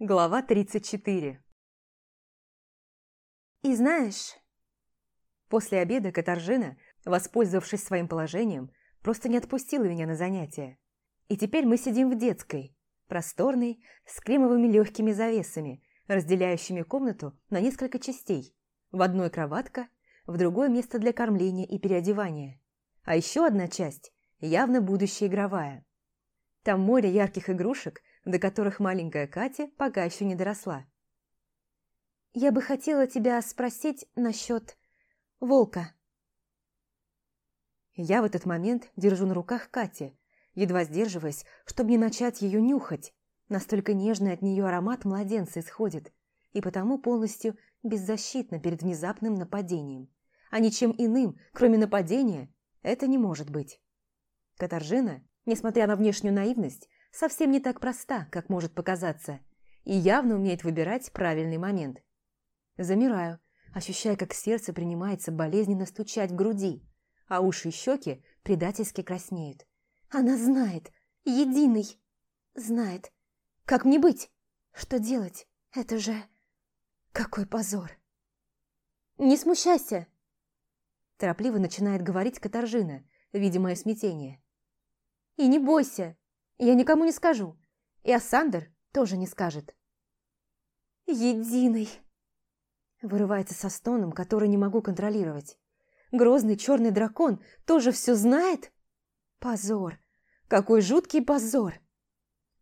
Глава 34 И знаешь... После обеда Катаржина, воспользовавшись своим положением, просто не отпустила меня на занятия. И теперь мы сидим в детской, просторной, с кремовыми легкими завесами, разделяющими комнату на несколько частей. В одной кроватка, в другое место для кормления и переодевания. А еще одна часть – явно будущая игровая. Там море ярких игрушек, до которых маленькая Катя пока еще не доросла. «Я бы хотела тебя спросить насчет волка». Я в этот момент держу на руках Кати, едва сдерживаясь, чтобы не начать ее нюхать. Настолько нежный от нее аромат младенца исходит, и потому полностью беззащитна перед внезапным нападением. А ничем иным, кроме нападения, это не может быть. Катаржина, несмотря на внешнюю наивность, совсем не так проста, как может показаться, и явно умеет выбирать правильный момент. Замираю, ощущая, как сердце принимается болезненно стучать в груди, а уши и щеки предательски краснеют. Она знает, единый, знает. Как мне быть? Что делать? Это же... Какой позор! Не смущайся! Торопливо начинает говорить Катаржина, видя мое смятение. И не бойся, я никому не скажу. И Ассандр тоже не скажет. Единый. Вырывается со стоном, который не могу контролировать. Грозный черный дракон тоже все знает? Позор. Какой жуткий позор.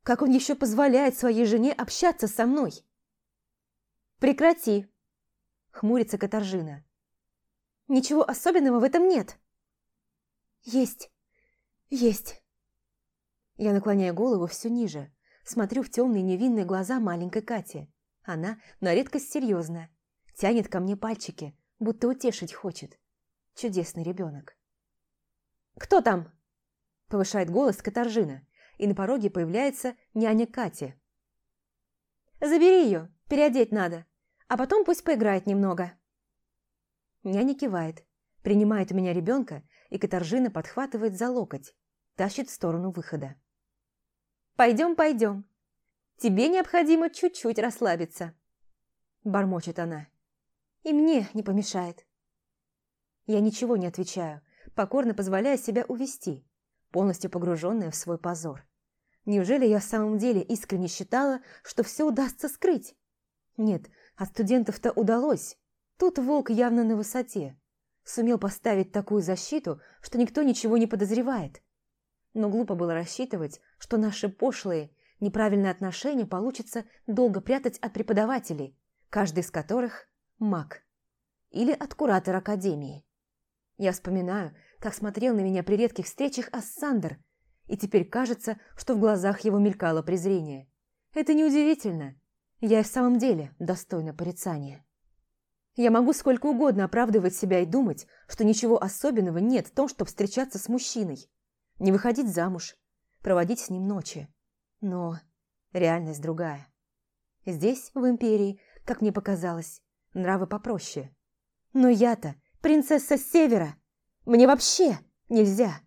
Как он еще позволяет своей жене общаться со мной? Прекрати. Хмурится Катаржина. Ничего особенного в этом нет. Есть. Есть. Я наклоняю голову все ниже, смотрю в темные невинные глаза маленькой Кати. Она на редкость серьезная, тянет ко мне пальчики, будто утешить хочет. Чудесный ребенок. «Кто там?» – повышает голос Катаржина, и на пороге появляется няня Кати. «Забери ее, переодеть надо, а потом пусть поиграет немного». Няня кивает, принимает у меня ребенка, и Катаржина подхватывает за локоть, тащит в сторону выхода. Пойдем, пойдем. Тебе необходимо чуть-чуть расслабиться. Бормочет она. И мне не помешает. Я ничего не отвечаю, покорно позволяя себя увести, полностью погруженная в свой позор. Неужели я в самом деле искренне считала, что все удастся скрыть? Нет, от студентов-то удалось. Тут волк явно на высоте. Сумел поставить такую защиту, что никто ничего не подозревает но глупо было рассчитывать, что наши пошлые, неправильные отношения получится долго прятать от преподавателей, каждый из которых – маг. Или от куратора академии. Я вспоминаю, как смотрел на меня при редких встречах Ассандр, и теперь кажется, что в глазах его мелькало презрение. Это неудивительно. Я и в самом деле достойна порицания. Я могу сколько угодно оправдывать себя и думать, что ничего особенного нет в том, чтобы встречаться с мужчиной не выходить замуж, проводить с ним ночи. Но реальность другая. Здесь, в Империи, как мне показалось, нравы попроще. Но я-то принцесса Севера. Мне вообще нельзя.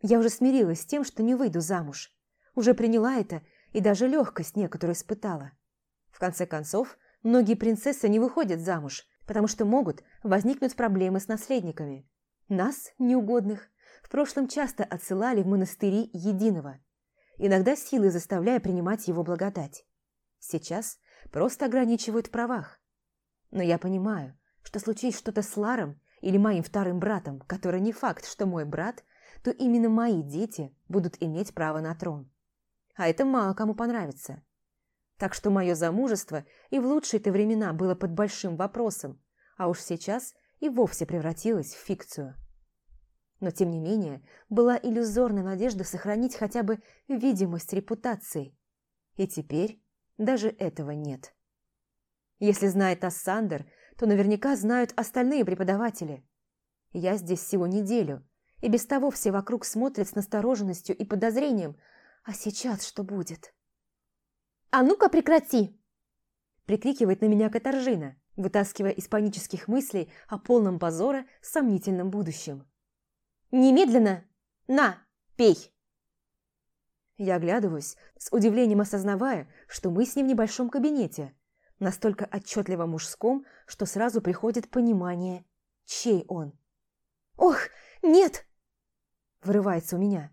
Я уже смирилась с тем, что не выйду замуж. Уже приняла это и даже легкость некоторую испытала. В конце концов, многие принцессы не выходят замуж, потому что могут возникнуть проблемы с наследниками. Нас, неугодных, в прошлом часто отсылали в монастыри единого, иногда силой заставляя принимать его благодать. Сейчас просто ограничивают в правах. Но я понимаю, что случись что-то с Ларом или моим вторым братом, который не факт, что мой брат, то именно мои дети будут иметь право на трон. А это мало кому понравится. Так что мое замужество и в лучшие-то времена было под большим вопросом, а уж сейчас и вовсе превратилось в фикцию. Но, тем не менее, была иллюзорная надежда сохранить хотя бы видимость репутации. И теперь даже этого нет. Если знает Ассандер, то наверняка знают остальные преподаватели. Я здесь всего неделю, и без того все вокруг смотрят с настороженностью и подозрением. А сейчас что будет? «А ну-ка прекрати!» Прикрикивает на меня Катаржина, вытаскивая из панических мыслей о полном позора сомнительном будущем. Немедленно! На, пей!» Я оглядываюсь, с удивлением осознавая, что мы с ним в небольшом кабинете, настолько отчетливо мужском, что сразу приходит понимание, чей он. «Ох, нет!» – вырывается у меня.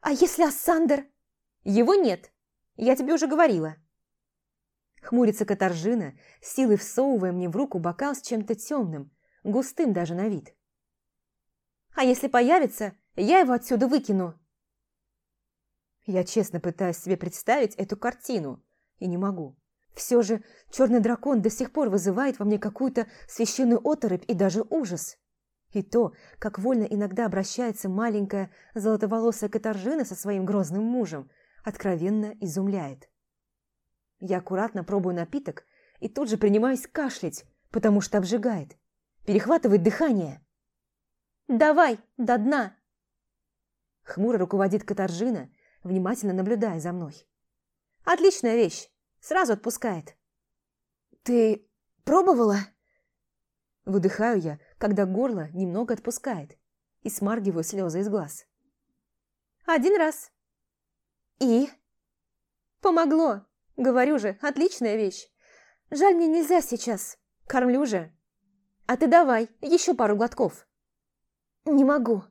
«А если Ассандер?» «Его нет, я тебе уже говорила». Хмурится Катаржина, силой всовывая мне в руку бокал с чем-то темным, густым даже на вид. «А если появится, я его отсюда выкину!» Я честно пытаюсь себе представить эту картину, и не могу. Все же черный дракон до сих пор вызывает во мне какую-то священную оторопь и даже ужас. И то, как вольно иногда обращается маленькая золотоволосая Катаржина со своим грозным мужем, откровенно изумляет. Я аккуратно пробую напиток и тут же принимаюсь кашлять, потому что обжигает. Перехватывает дыхание. «Давай, до дна!» Хмуро руководит Катаржина, внимательно наблюдая за мной. «Отличная вещь! Сразу отпускает!» «Ты пробовала?» Выдыхаю я, когда горло немного отпускает, и смаргиваю слезы из глаз. «Один раз». «И?» «Помогло!» Говорю же, отличная вещь. Жаль, мне нельзя сейчас. Кормлю же. А ты давай, еще пару глотков. Не могу.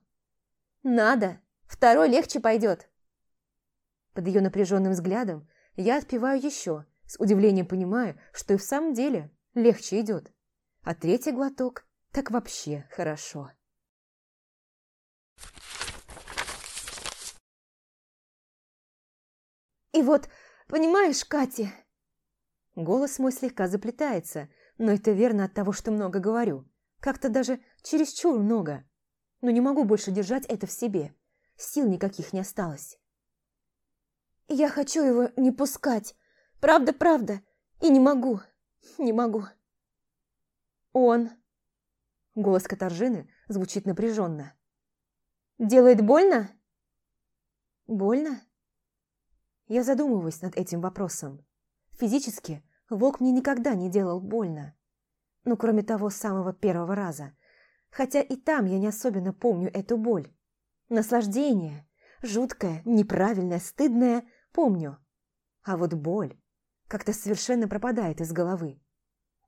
Надо. Второй легче пойдет. Под ее напряженным взглядом я отпиваю еще, с удивлением понимаю, что и в самом деле легче идет. А третий глоток так вообще хорошо. И вот Понимаешь, Катя?» Голос мой слегка заплетается, но это верно от того, что много говорю. Как-то даже чересчур много. Но не могу больше держать это в себе. Сил никаких не осталось. «Я хочу его не пускать. Правда-правда. И не могу. Не могу». «Он...» Голос Катаржины звучит напряженно. «Делает больно?» «Больно?» Я задумываюсь над этим вопросом. Физически волк мне никогда не делал больно. Ну, кроме того самого первого раза. Хотя и там я не особенно помню эту боль. Наслаждение, жуткое, неправильное, стыдное, помню. А вот боль как-то совершенно пропадает из головы.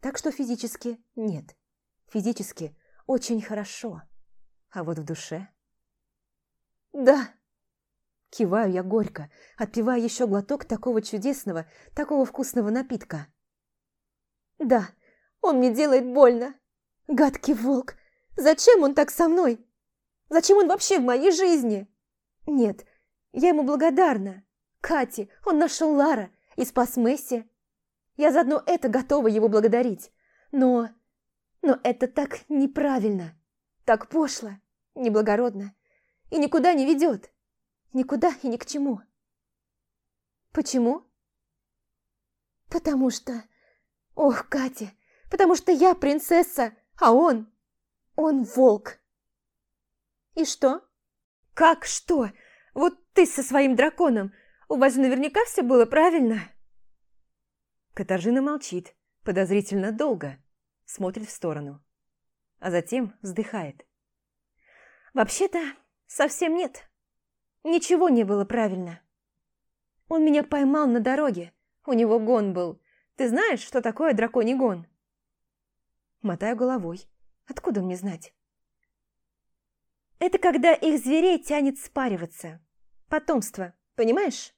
Так что физически нет. Физически очень хорошо. А вот в душе... «Да!» Киваю я горько, отпивая еще глоток такого чудесного, такого вкусного напитка. «Да, он мне делает больно. Гадкий волк! Зачем он так со мной? Зачем он вообще в моей жизни? Нет, я ему благодарна. Кате, он нашел Лара и спас Месси. Я заодно это готова его благодарить. Но... Но это так неправильно, так пошло, неблагородно и никуда не ведет. Никуда и ни к чему. Почему? Потому что... Ох, Катя, потому что я принцесса, а он... Он волк. И что? Как что? Вот ты со своим драконом. У вас наверняка все было правильно. Катаржина молчит, подозрительно долго, смотрит в сторону, а затем вздыхает. Вообще-то, совсем нет. Ничего не было правильно. Он меня поймал на дороге. У него гон был. Ты знаешь, что такое драконий гон? Мотаю головой. Откуда мне знать? Это когда их зверей тянет спариваться. Потомство, понимаешь?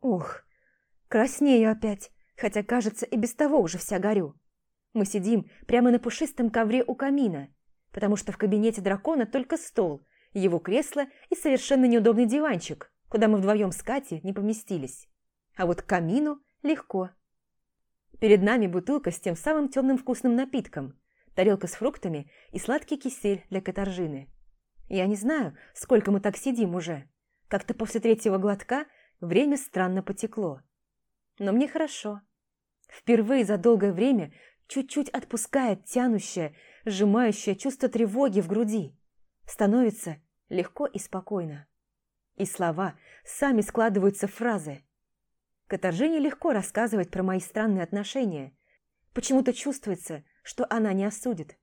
Ух, краснею опять, хотя, кажется, и без того уже вся горю. Мы сидим прямо на пушистом ковре у камина, потому что в кабинете дракона только стол – его кресло и совершенно неудобный диванчик, куда мы вдвоем с Катей не поместились. А вот к камину легко. Перед нами бутылка с тем самым темным вкусным напитком, тарелка с фруктами и сладкий кисель для каторжины. Я не знаю, сколько мы так сидим уже. Как-то после третьего глотка время странно потекло. Но мне хорошо. Впервые за долгое время чуть-чуть отпускает тянущее, сжимающее чувство тревоги в груди. Становится легко и спокойно. И слова сами складываются в фразы. Катаржине легко рассказывать про мои странные отношения. Почему-то чувствуется, что она не осудит.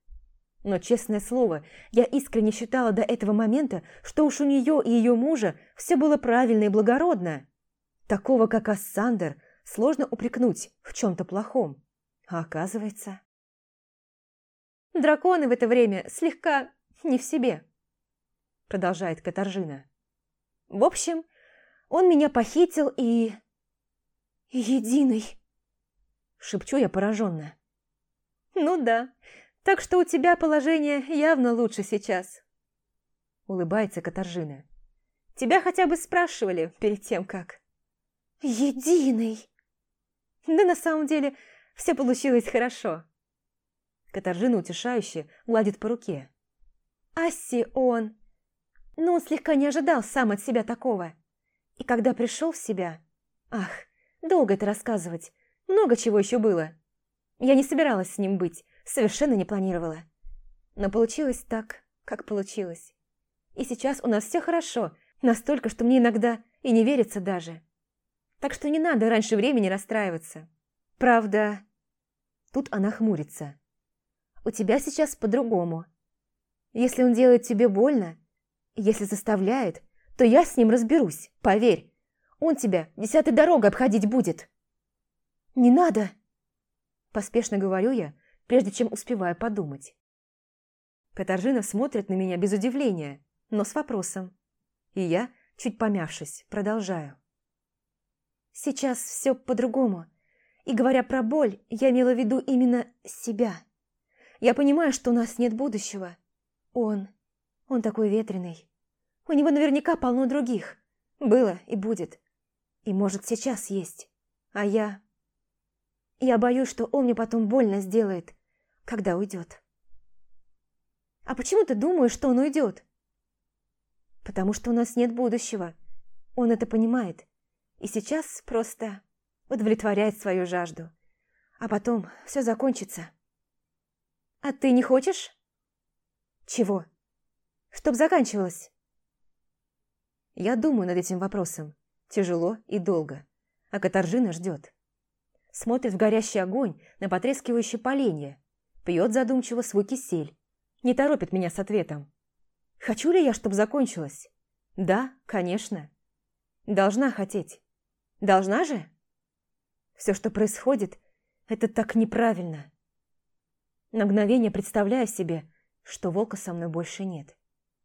Но, честное слово, я искренне считала до этого момента, что уж у нее и ее мужа все было правильно и благородно. Такого, как Ассандер, сложно упрекнуть в чем-то плохом. А оказывается... «Драконы в это время слегка не в себе», продолжает Катаржина. «В общем, он меня похитил и...» «Единый!» Шепчу я пораженно. «Ну да, так что у тебя положение явно лучше сейчас», улыбается Катаржина. «Тебя хотя бы спрашивали перед тем, как...» «Единый!» Да на самом деле все получилось хорошо. Катаржина утешающе гладит по руке. Асси он... Ну, он слегка не ожидал сам от себя такого. И когда пришел в себя... Ах, долго это рассказывать. Много чего еще было. Я не собиралась с ним быть, совершенно не планировала. Но получилось так, как получилось. И сейчас у нас все хорошо, настолько, что мне иногда и не верится даже. Так что не надо раньше времени расстраиваться. Правда, тут она хмурится. У тебя сейчас по-другому. Если он делает тебе больно, если заставляет, то я с ним разберусь, поверь. Он тебя десятой дорогой обходить будет. Не надо, поспешно говорю я, прежде чем успеваю подумать. Катаржина смотрит на меня без удивления, но с вопросом. И я, чуть помявшись, продолжаю. Сейчас все по-другому. И говоря про боль, я имела в виду именно себя. Я понимаю, что у нас нет будущего. Он... он такой ветреный. У него наверняка полно других. Было и будет. И может сейчас есть. А я... Я боюсь, что он мне потом больно сделает, когда уйдет. А почему ты думаешь, что он уйдет? Потому что у нас нет будущего. Он это понимает. И сейчас просто удовлетворяет свою жажду. А потом все закончится. А ты не хочешь? Чего? Чтоб заканчивалось. Я думаю над этим вопросом. Тяжело и долго. А Катаржина ждет. Смотрит в горящий огонь на потрескивающее поленье. Пьет задумчиво свой кисель. Не торопит меня с ответом. Хочу ли я, чтобы закончилось? Да, конечно. Должна хотеть. Должна же? Все, что происходит, это так неправильно. На мгновение представляю себе, что волка со мной больше нет.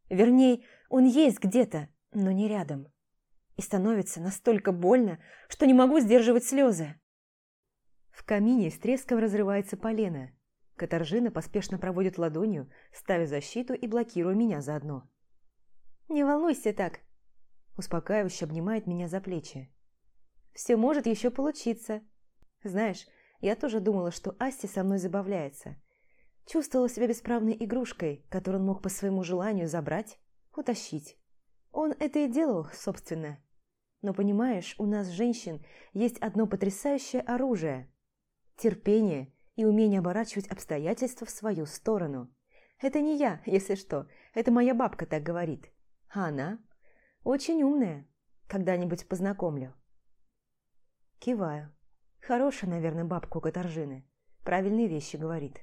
Вернее, он есть где-то, но не рядом. И становится настолько больно, что не могу сдерживать слезы. В камине с треском разрывается полено. Катаржина поспешно проводит ладонью, ставя защиту и блокируя меня заодно. «Не волнуйся так!» Успокаивающе обнимает меня за плечи. «Все может еще получиться. Знаешь, я тоже думала, что Асти со мной забавляется. Чувствовала себя бесправной игрушкой, которую он мог по своему желанию забрать, утащить. Он это и делал, собственно. Но понимаешь, у нас, женщин, есть одно потрясающее оружие – терпение и умение оборачивать обстоятельства в свою сторону. Это не я, если что, это моя бабка так говорит. А она очень умная. Когда-нибудь познакомлю. Киваю. Хорошая, наверное, бабка у Катаржины. Правильные вещи говорит.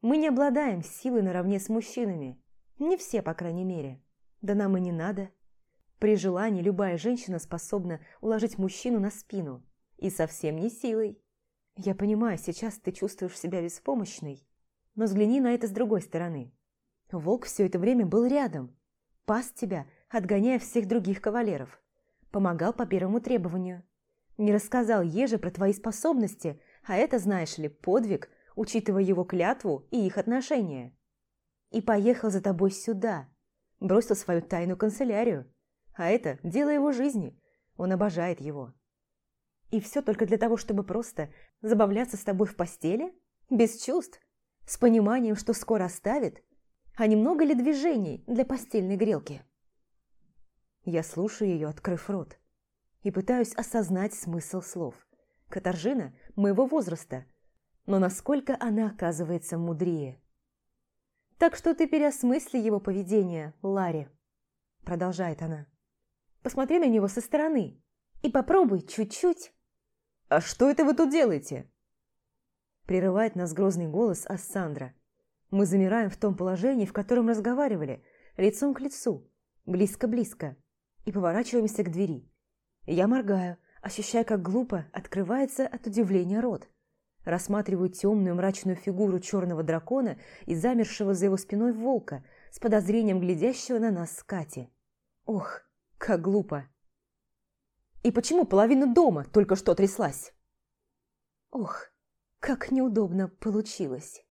Мы не обладаем силой наравне с мужчинами. Не все, по крайней мере. Да нам и не надо. При желании любая женщина способна уложить мужчину на спину. И совсем не силой. Я понимаю, сейчас ты чувствуешь себя беспомощной. Но взгляни на это с другой стороны. Волк все это время был рядом. Пас тебя, отгоняя всех других кавалеров. Помогал по первому требованию. Не рассказал Еже про твои способности, а это, знаешь ли, подвиг, учитывая его клятву и их отношения. И поехал за тобой сюда, бросил свою тайну канцелярию. А это дело его жизни. Он обожает его. И все только для того, чтобы просто забавляться с тобой в постели? Без чувств? С пониманием, что скоро оставит? А немного ли движений для постельной грелки? Я слушаю ее, открыв рот, и пытаюсь осознать смысл слов. Катаржина моего возраста, но насколько она оказывается мудрее. Так что ты переосмысли его поведение, Ларри, продолжает она. Посмотри на него со стороны и попробуй чуть-чуть. А что это вы тут делаете? Прерывает нас грозный голос Ассандра. Мы замираем в том положении, в котором разговаривали, лицом к лицу, близко-близко, и поворачиваемся к двери. Я моргаю, ощущая, как глупо открывается от удивления рот. Рассматриваю темную мрачную фигуру черного дракона и замершего за его спиной волка, с подозрением глядящего на нас с Кати. Ох, как глупо. И почему половина дома только что тряслась? Ох, как неудобно получилось.